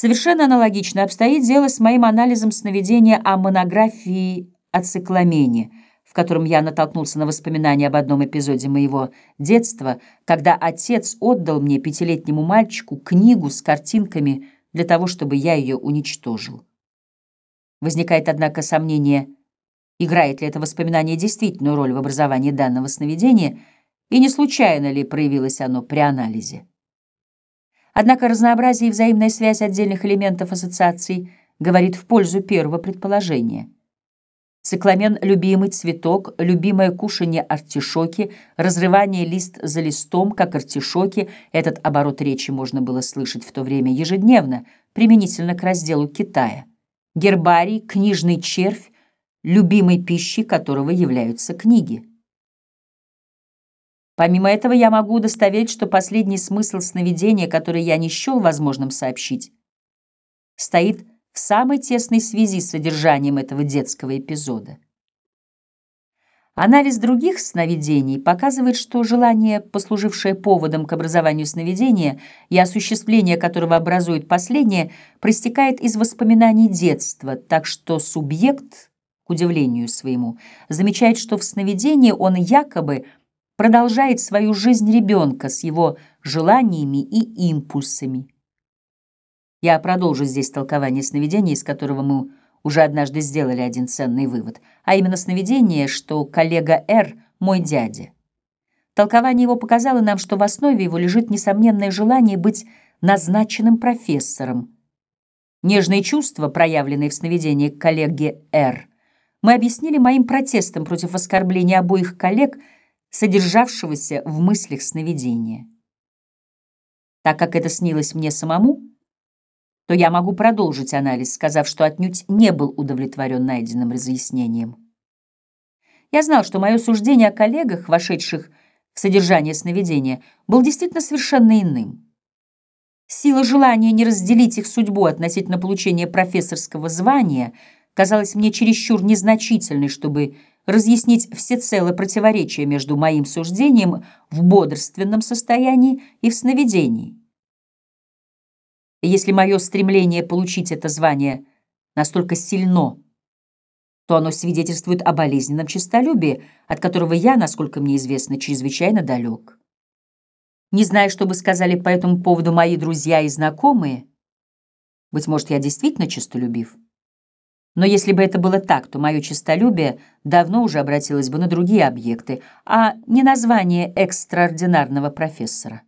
Совершенно аналогично обстоит дело с моим анализом сновидения о монографии о цикламене, в котором я натолкнулся на воспоминания об одном эпизоде моего детства, когда отец отдал мне пятилетнему мальчику книгу с картинками для того, чтобы я ее уничтожил. Возникает, однако, сомнение, играет ли это воспоминание действительную роль в образовании данного сновидения, и не случайно ли проявилось оно при анализе. Однако разнообразие и взаимная связь отдельных элементов ассоциаций говорит в пользу первого предположения. Цикламен — любимый цветок, любимое кушанье артишоки, разрывание лист за листом, как артишоки. Этот оборот речи можно было слышать в то время ежедневно, применительно к разделу Китая. Гербарий, книжный червь, любимой пищей которого являются книги. Помимо этого, я могу удостоверить, что последний смысл сновидения, который я не счел возможным сообщить, стоит в самой тесной связи с содержанием этого детского эпизода. Анализ других сновидений показывает, что желание, послужившее поводом к образованию сновидения и осуществление которого образует последнее, проистекает из воспоминаний детства, так что субъект, к удивлению своему, замечает, что в сновидении он якобы – продолжает свою жизнь ребенка с его желаниями и импульсами. Я продолжу здесь толкование сновидения, из которого мы уже однажды сделали один ценный вывод, а именно сновидение, что коллега Р — мой дядя. Толкование его показало нам, что в основе его лежит несомненное желание быть назначенным профессором. Нежные чувства, проявленные в сновидении коллеги Р, мы объяснили моим протестом против оскорбления обоих коллег — содержавшегося в мыслях сновидения. Так как это снилось мне самому, то я могу продолжить анализ, сказав, что отнюдь не был удовлетворен найденным разъяснением. Я знал, что мое суждение о коллегах, вошедших в содержание сновидения, был действительно совершенно иным. Сила желания не разделить их судьбу относительно получения профессорского звания казалась мне чересчур незначительной, чтобы разъяснить всецело противоречие между моим суждением в бодрственном состоянии и в сновидении. если мое стремление получить это звание настолько сильно, то оно свидетельствует о болезненном честолюбии, от которого я, насколько мне известно, чрезвычайно далек. Не знаю, что бы сказали по этому поводу мои друзья и знакомые. Быть может, я действительно честолюбив. Но если бы это было так, то мое честолюбие давно уже обратилось бы на другие объекты, а не название экстраординарного профессора.